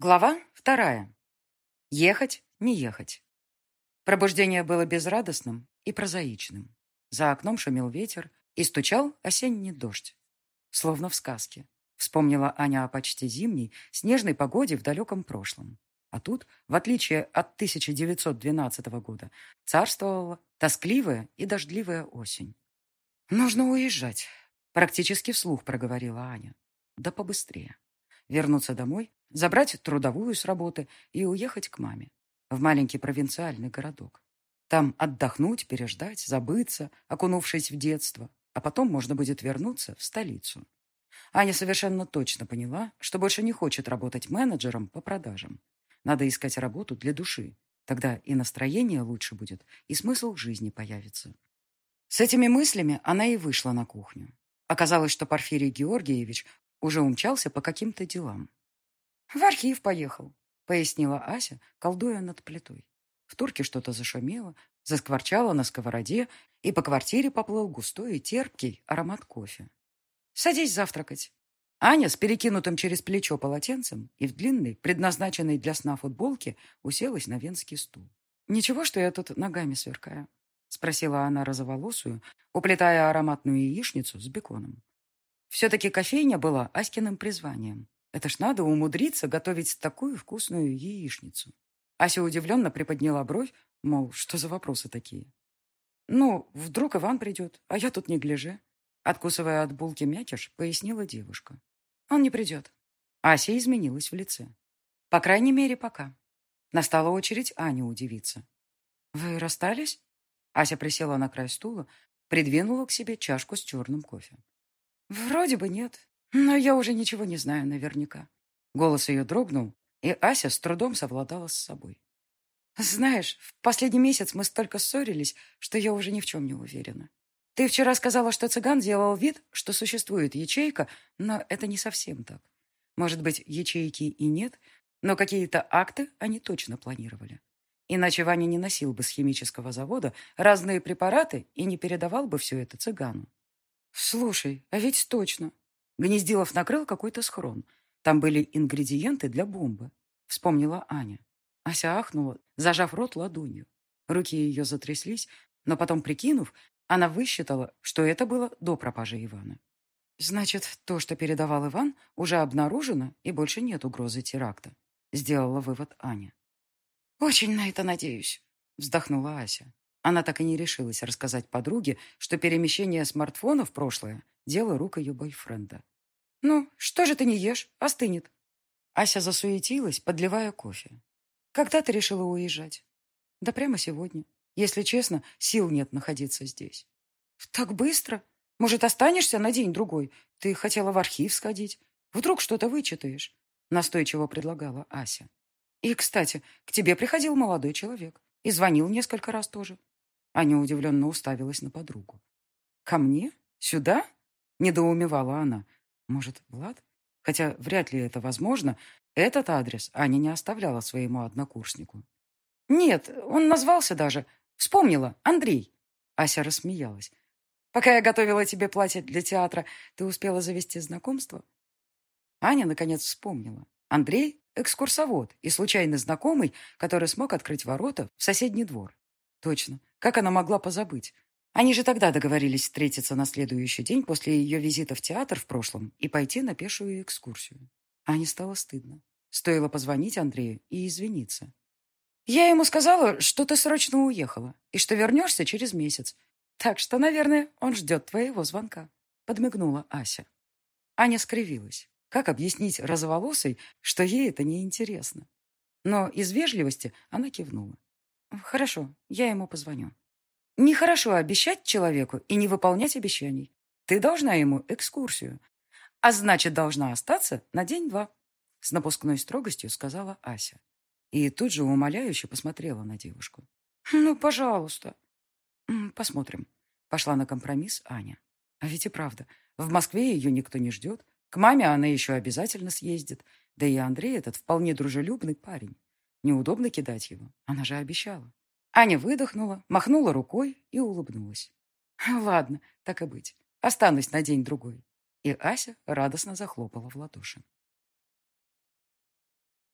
Глава вторая. Ехать, не ехать. Пробуждение было безрадостным и прозаичным. За окном шумел ветер и стучал осенний дождь. Словно в сказке. Вспомнила Аня о почти зимней, снежной погоде в далеком прошлом. А тут, в отличие от 1912 года, царствовала тоскливая и дождливая осень. «Нужно уезжать», — практически вслух проговорила Аня. «Да побыстрее. Вернуться домой забрать трудовую с работы и уехать к маме в маленький провинциальный городок. Там отдохнуть, переждать, забыться, окунувшись в детство, а потом можно будет вернуться в столицу. Аня совершенно точно поняла, что больше не хочет работать менеджером по продажам. Надо искать работу для души. Тогда и настроение лучше будет, и смысл жизни появится. С этими мыслями она и вышла на кухню. Оказалось, что Порфирий Георгиевич уже умчался по каким-то делам. «В архив поехал», — пояснила Ася, колдуя над плитой. В турке что-то зашумело, заскворчало на сковороде, и по квартире поплыл густой и терпкий аромат кофе. «Садись завтракать». Аня с перекинутым через плечо полотенцем и в длинной, предназначенной для сна футболке, уселась на венский стул. «Ничего, что я тут ногами сверкаю?» — спросила она розоволосую, уплетая ароматную яичницу с беконом. Все-таки кофейня была Аськиным призванием. Это ж надо умудриться готовить такую вкусную яичницу. Ася удивленно приподняла бровь, мол, что за вопросы такие? Ну, вдруг Иван придет, а я тут не гляже. Откусывая от булки мякиш, пояснила девушка. Он не придет. Ася изменилась в лице. По крайней мере, пока. Настала очередь Ане удивиться. «Вы расстались?» Ася присела на край стула, придвинула к себе чашку с черным кофе. «Вроде бы нет. Но я уже ничего не знаю наверняка. Голос ее дрогнул, и Ася с трудом совладала с собой. Знаешь, в последний месяц мы столько ссорились, что я уже ни в чем не уверена. Ты вчера сказала, что цыган делал вид, что существует ячейка, но это не совсем так. Может быть, ячейки и нет, но какие-то акты они точно планировали. Иначе Ваня не носил бы с химического завода разные препараты и не передавал бы все это цыгану. Слушай, а ведь точно. Гнездилов накрыл какой-то схрон. Там были ингредиенты для бомбы. Вспомнила Аня. Ася ахнула, зажав рот ладонью. Руки ее затряслись, но потом, прикинув, она высчитала, что это было до пропажи Ивана. Значит, то, что передавал Иван, уже обнаружено, и больше нет угрозы теракта. Сделала вывод Аня. «Очень на это надеюсь», — вздохнула Ася. Она так и не решилась рассказать подруге, что перемещение смартфона в прошлое – дело рук ее бойфренда. «Ну, что же ты не ешь? Остынет». Ася засуетилась, подливая кофе. «Когда ты решила уезжать?» «Да прямо сегодня. Если честно, сил нет находиться здесь». «Так быстро? Может, останешься на день-другой? Ты хотела в архив сходить. Вдруг что-то вычитаешь?» Настойчиво предлагала Ася. «И, кстати, к тебе приходил молодой человек. И звонил несколько раз тоже. Аня удивленно уставилась на подругу. «Ко мне? Сюда?» — недоумевала она. «Может, Влад? Хотя вряд ли это возможно. Этот адрес Аня не оставляла своему однокурснику». «Нет, он назвался даже. Вспомнила. Андрей». Ася рассмеялась. «Пока я готовила тебе платье для театра, ты успела завести знакомство?» Аня, наконец, вспомнила. Андрей — экскурсовод и случайный знакомый, который смог открыть ворота в соседний двор. Точно. Как она могла позабыть? Они же тогда договорились встретиться на следующий день после ее визита в театр в прошлом и пойти на пешую экскурсию. Ане стало стыдно. Стоило позвонить Андрею и извиниться. «Я ему сказала, что ты срочно уехала и что вернешься через месяц. Так что, наверное, он ждет твоего звонка», — подмигнула Ася. Аня скривилась. Как объяснить розоволосой, что ей это неинтересно? Но из вежливости она кивнула. Хорошо, я ему позвоню. Нехорошо обещать человеку и не выполнять обещаний. Ты должна ему экскурсию. А значит, должна остаться на день-два. С напускной строгостью сказала Ася. И тут же умоляюще посмотрела на девушку. Ну, пожалуйста. Посмотрим. Пошла на компромисс Аня. А ведь и правда, в Москве ее никто не ждет. К маме она еще обязательно съездит. Да и Андрей этот вполне дружелюбный парень. Неудобно кидать его. Она же обещала. Аня выдохнула, махнула рукой и улыбнулась. Ладно, так и быть. Останусь на день-другой. И Ася радостно захлопала в ладоши.